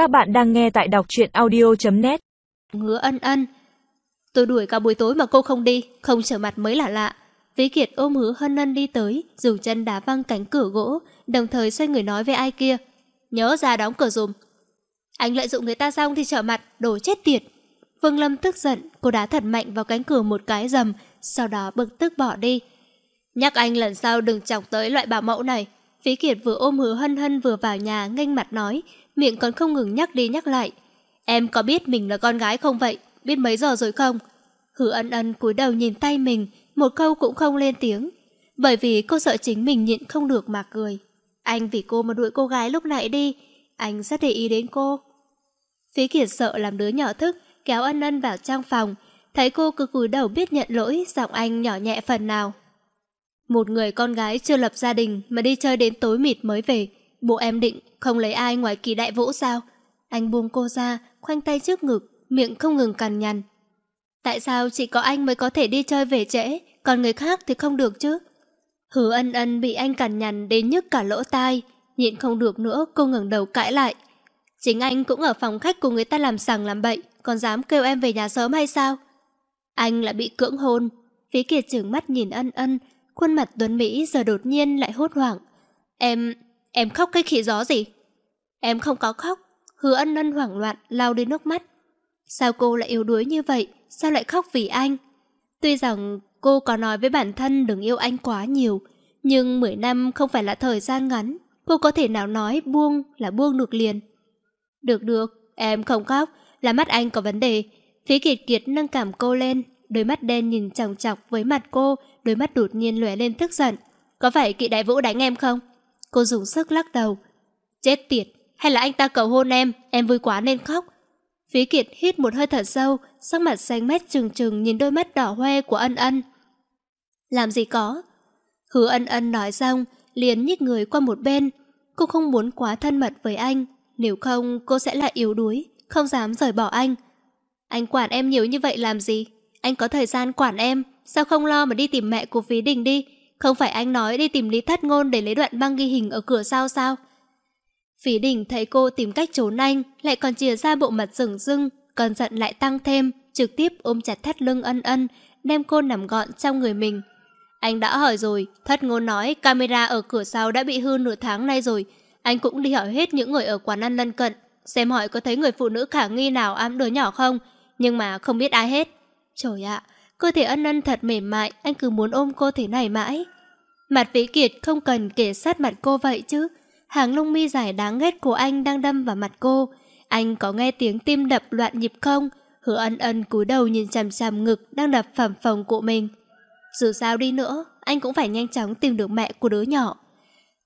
Các bạn đang nghe tại đọc truyện audio.net ngứa ân ân. Tôi đuổi cả buổi tối mà cô không đi, Không trở mặt mới là lạ. Vĩ Kiệt ôm hứa hân ân đi tới, Dùng chân đá văng cánh cửa gỗ, Đồng thời xoay người nói với ai kia. Nhớ ra đóng cửa dùm. Anh lợi dụng người ta xong thì trở mặt Đồ chết tiệt. Vương Lâm tức giận, Cô đá thật mạnh vào cánh cửa một cái dầm Sau đó bực tức bỏ đi. Nhắc anh lần sau đừng chọc tới loại bà mẫu này. Phí Kiệt vừa ôm hứa hân hân vừa vào nhà nghênh mặt nói miệng còn không ngừng nhắc đi nhắc lại. Em có biết mình là con gái không vậy? Biết mấy giờ rồi không? Hứa ân ân cúi đầu nhìn tay mình, một câu cũng không lên tiếng. Bởi vì cô sợ chính mình nhịn không được mà cười. Anh vì cô mà đuổi cô gái lúc nãy đi, anh rất để ý đến cô. Phí Kiệt sợ làm đứa nhỏ thức, kéo ân ân vào trong phòng. Thấy cô cứ cúi đầu biết nhận lỗi, giọng anh nhỏ nhẹ phần nào. Một người con gái chưa lập gia đình mà đi chơi đến tối mịt mới về, Bộ em định không lấy ai ngoài kỳ đại vũ sao? Anh buông cô ra, khoanh tay trước ngực, miệng không ngừng cằn nhằn. Tại sao chỉ có anh mới có thể đi chơi về trễ, còn người khác thì không được chứ? Hứa ân ân bị anh cằn nhằn đến nhức cả lỗ tai, nhịn không được nữa cô ngẩng đầu cãi lại. Chính anh cũng ở phòng khách của người ta làm sằng làm bậy, còn dám kêu em về nhà sớm hay sao? Anh lại bị cưỡng hôn. Phí Kiệt trưởng mắt nhìn ân ân, khuôn mặt tuấn Mỹ giờ đột nhiên lại hốt hoảng. Em... Em khóc cái khỉ gió gì? Em không có khóc. Hứa ân ân hoảng loạn, lau đi nước mắt. Sao cô lại yếu đuối như vậy? Sao lại khóc vì anh? Tuy rằng cô có nói với bản thân đừng yêu anh quá nhiều, nhưng 10 năm không phải là thời gian ngắn. Cô có thể nào nói buông là buông được liền. Được được, em không khóc, là mắt anh có vấn đề. Phí kiệt kiệt nâng cảm cô lên, đôi mắt đen nhìn chòng chọc với mặt cô, đôi mắt đột nhiên lóe lên tức giận. Có phải kỵ đại vũ đánh em không? Cô dùng sức lắc đầu. Chết tiệt, hay là anh ta cầu hôn em, em vui quá nên khóc. Phí Kiệt hít một hơi thở sâu, sắc mặt xanh mét trừng trừng nhìn đôi mắt đỏ hoe của ân ân. Làm gì có? Hứa ân ân nói xong, liền nhích người qua một bên. Cô không muốn quá thân mật với anh, nếu không cô sẽ lại yếu đuối, không dám rời bỏ anh. Anh quản em nhiều như vậy làm gì? Anh có thời gian quản em, sao không lo mà đi tìm mẹ của Phí Đình đi? Không phải anh nói đi tìm Lý Thất Ngôn để lấy đoạn băng ghi hình ở cửa sau sao? Phí Đình thấy cô tìm cách trốn anh, lại còn chìa ra bộ mặt rừng rưng, cơn giận lại tăng thêm, trực tiếp ôm chặt thắt lưng ân ân, đem cô nằm gọn trong người mình. Anh đã hỏi rồi, thất ngôn nói camera ở cửa sau đã bị hư nửa tháng nay rồi. Anh cũng đi hỏi hết những người ở quán ăn lân cận, xem hỏi có thấy người phụ nữ khả nghi nào ám đứa nhỏ không, nhưng mà không biết ai hết. Trời ạ, Cơ thể ân ân thật mềm mại, anh cứ muốn ôm cô thế này mãi. Mặt Vĩ Kiệt không cần kể sát mặt cô vậy chứ. Hàng lông mi dài đáng ghét của anh đang đâm vào mặt cô. Anh có nghe tiếng tim đập loạn nhịp không? Hứa ân ân cúi đầu nhìn chằm chằm ngực đang đập phẩm phòng của mình. Dù sao đi nữa, anh cũng phải nhanh chóng tìm được mẹ của đứa nhỏ.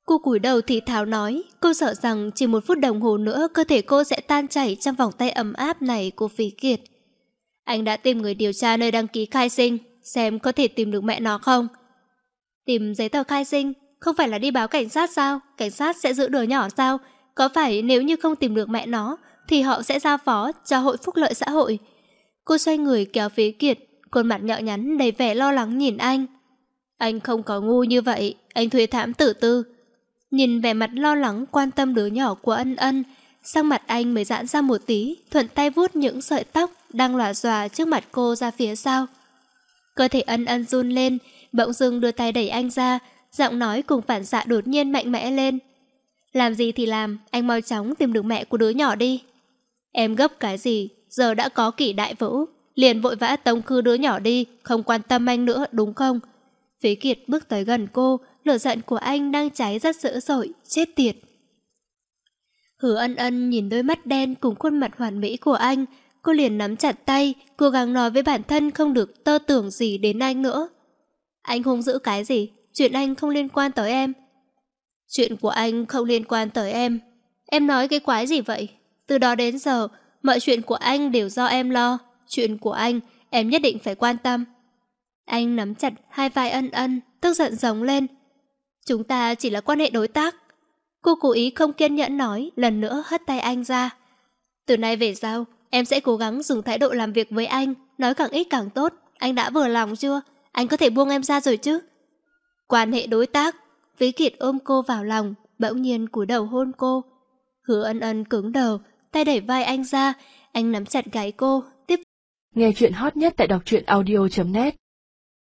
Cô cúi đầu thì tháo nói, cô sợ rằng chỉ một phút đồng hồ nữa cơ thể cô sẽ tan chảy trong vòng tay ấm áp này của Phí Kiệt. Anh đã tìm người điều tra nơi đăng ký khai sinh, xem có thể tìm được mẹ nó không. Tìm giấy tờ khai sinh, không phải là đi báo cảnh sát sao? Cảnh sát sẽ giữ đứa nhỏ sao? Có phải nếu như không tìm được mẹ nó, thì họ sẽ ra phó cho hội phúc lợi xã hội. Cô xoay người kéo phía kiệt, khuôn mặt nhọ nhắn đầy vẻ lo lắng nhìn anh. Anh không có ngu như vậy, anh thuê thảm tử tư. Nhìn vẻ mặt lo lắng quan tâm đứa nhỏ của ân ân, sang mặt anh mới giãn ra một tí, thuận tay vuốt những sợi tóc đang lòa xòa trước mặt cô ra phía sau. Cơ thể ân ân run lên, bỗng dưng đưa tay đẩy anh ra, giọng nói cùng phản xạ đột nhiên mạnh mẽ lên. Làm gì thì làm, anh mau chóng tìm được mẹ của đứa nhỏ đi. Em gấp cái gì, giờ đã có kỷ đại vũ, liền vội vã tống khư đứa nhỏ đi, không quan tâm anh nữa, đúng không? Phí Kiệt bước tới gần cô, lửa giận của anh đang cháy rất dữ dội, chết tiệt. Hứa ân ân nhìn đôi mắt đen cùng khuôn mặt hoàn mỹ của anh, cô liền nắm chặt tay, cố gắng nói với bản thân không được tơ tưởng gì đến anh nữa. Anh hung giữ cái gì? Chuyện anh không liên quan tới em. Chuyện của anh không liên quan tới em. Em nói cái quái gì vậy? Từ đó đến giờ, mọi chuyện của anh đều do em lo. Chuyện của anh, em nhất định phải quan tâm. Anh nắm chặt hai vai ân ân, tức giận giống lên. Chúng ta chỉ là quan hệ đối tác. Cô cố ý không kiên nhẫn nói, lần nữa hất tay anh ra. Từ nay về sau, em sẽ cố gắng dùng thái độ làm việc với anh, nói càng ít càng tốt. Anh đã vừa lòng chưa? Anh có thể buông em ra rồi chứ? Quan hệ đối tác, Vĩ Kiệt ôm cô vào lòng, bỗng nhiên cúi đầu hôn cô. Hứa ân ân cứng đầu, tay đẩy vai anh ra, anh nắm chặt gáy cô, tiếp. Nghe chuyện hot nhất tại đọc truyện audio.net